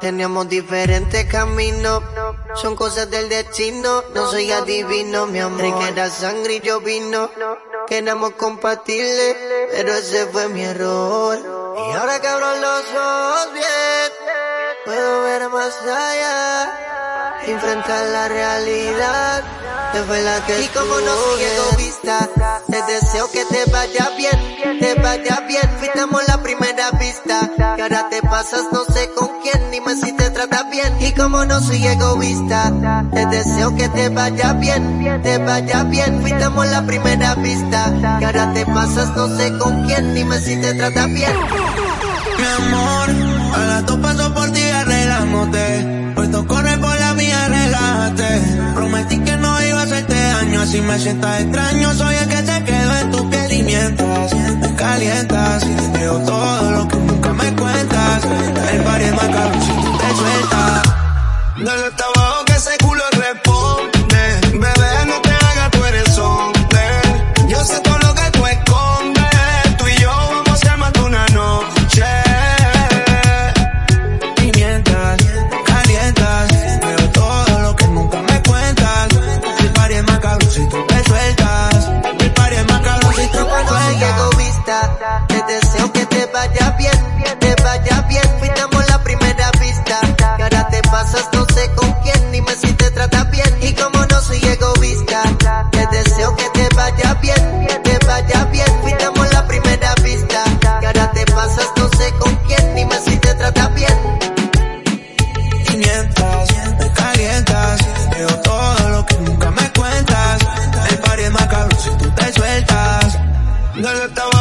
Teníamos diferentes caminos, son cosas del destino. No soy adivino, mi amor. que era sangre y yo vino. Queremos compartirle, pero ese fue mi error. Y ahora que abro los ojos bien, puedo ver más allá. Enfrentar la realidad. Es la que y como no soy egoísta, te deseo que te vaya bien, te vaya bien. Fuimos la primera vista, que ahora te pasas no sé con Y como no soy egoísta, te deseo que te vaya bien, te vaya bien. Fuimos la primera vista, que ahora te pasas no sé con quién, dime si te trata bien. Mi amor, a las dos paso por ti arreglamos Puesto corre por la mía, relájate. Prometí que no iba a hacerte daño, así me sientas extraño. Soy el que te quedo en tu piel cuentas. El par Z